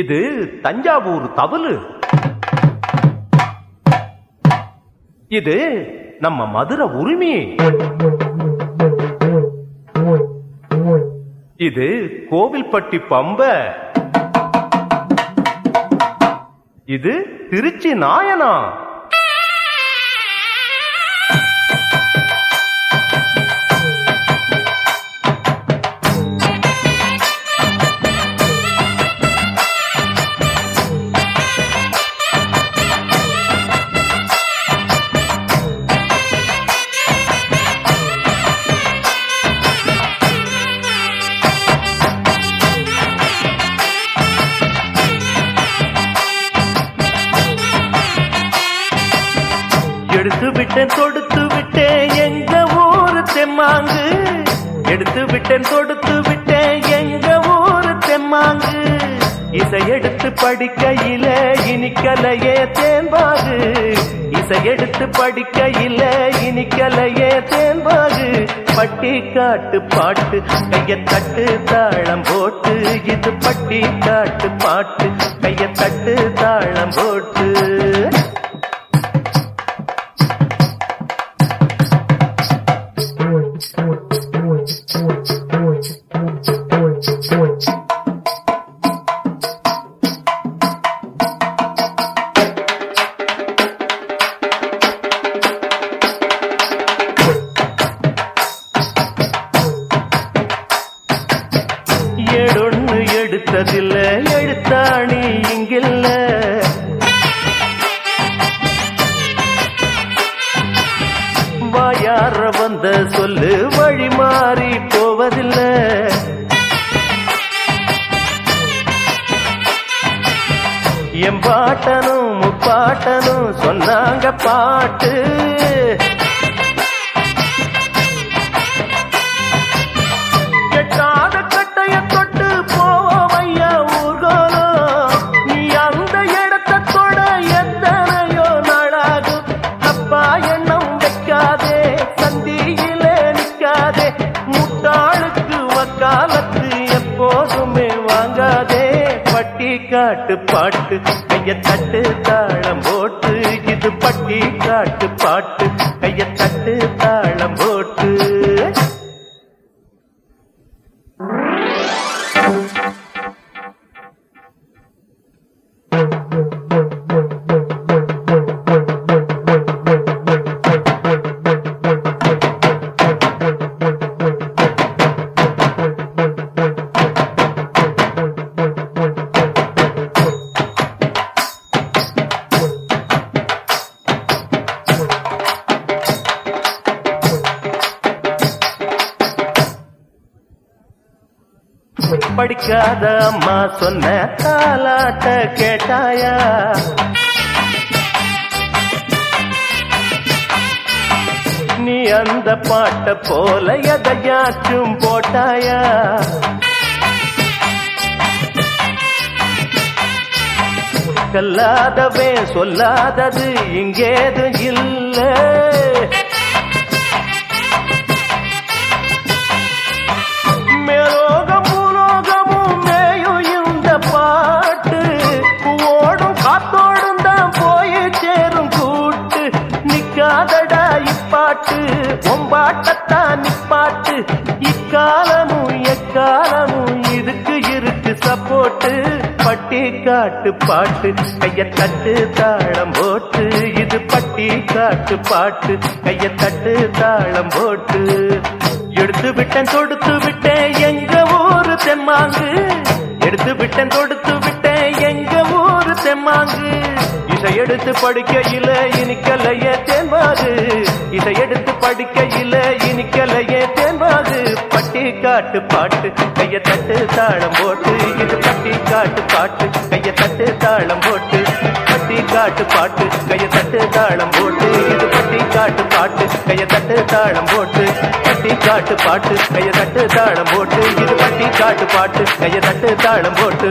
இது தஞ்சாவூர் தவலு. இது நம்ம மதுரை உரிமை. இது கோவில்பட்டி பம்ப. இது திருச்சி நாயனா. எடுத்து விட்டேன் தொடுத்து விட்டேன் எங்க ஊரு தெம்மாங்கு. எடுத்து விட்டேன் தொடுத்து விட்டேன் எங்க ஊரு தெம்மாங்கு. இசை எடுத்து படிக்கையில இனிக்கலையே தேன்பாகு. இசை எடுத்து படிக்கையில இனிக்கலையே தேன்பாகு. பட்டி காட்டு பாட்டு கைய தட்டு தாளம் போட்டு. இது பட்டி காட்டு பாட்டு கைய தட்டு தாளம் போட்டு. எடுத்ததில்ல எழுத்தாணி இங்கில்ல. வாயார வந்த சொல்லு வழி மாறி போவதில்ல. என் பாட்டனும் முப்பாட்டனும் சொன்னாங்க பாட்டு. காட்டு பாட்டு கைய தட்டு தாளம் போட்டு இது பட்டி காட்டு பாட்டு கைய தட்டு தாளம் போட்டு. படிக்காத அம்மா சொன்ன தாலாட்ட கேட்டாயா? நீ அந்த பாட்ட போல எதையாச்சும் போட்டாயா? கல்லாதவே சொல்லாதது இங்கேது இல்லை. நிப்பாட்டு. இக்காலமும் எக்காலமும் இதுக்கு இருக்கு சப்போட்டு. பட்டி காட்டு பாட்டு கைய தட்டு தாளம் போட்டு. இது பட்டி காட்டு பாட்டு கைய தட்டு தாளம் போட்டு. எடுத்து விட்டேன் தொடுத்து விட்டேன் எங்க ஊரு தெம்மாங்கு. எடுத்து விட்டேன் தொடுத்து விட்டேன் எங்க ஊரு தெம்மாங்கு. இசை எடுத்து படிக்கையில இனிக்கலையே தேம்பாது இதை எடுத்து படிக்கையில் காட்டு பாட்டு கைய தட்டு தாளம் போட்டு இது பட்டி காட்டு பாட்டு கைய தட்டு தாளம் போட்டு பட்டி காட்டு பாட்டு கைய தட்டு தாளம் போட்டு இது பட்டி காட்டு பாட்டு கைய தட்டு தாளம் போட்டு பட்டி காட்டு பாட்டு கைய தட்டு தாளம் போட்டு இது பட்டி காட்டு பாட்டு கைய தட்டு தாளம் போட்டு.